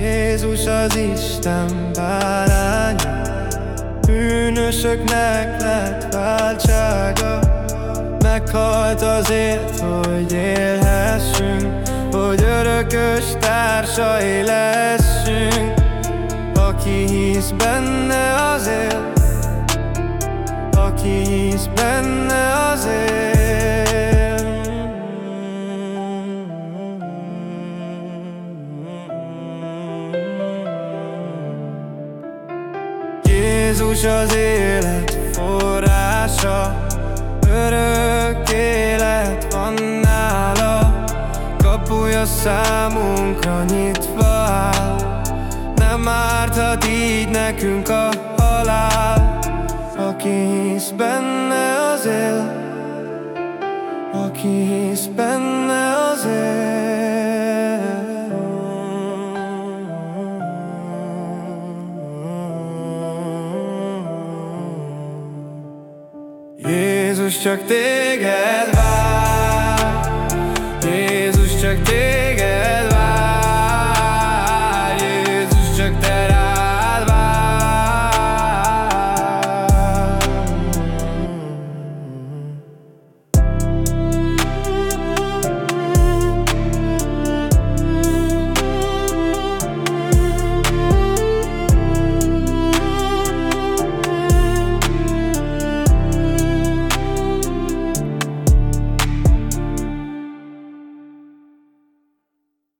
Jézus az Isten báránya. Bűnösöknek lett váltsága. Meghalt azért, hogy élhessünk Hogy örökös társai lessünk. Aki hisz benne Jézus az élet forrása. Örök élet van nála Kapuja számunkra nyitva áll. Nem árthat így nekünk a halál Aki hisz benne az él Aki hisz benne Jézus csak téged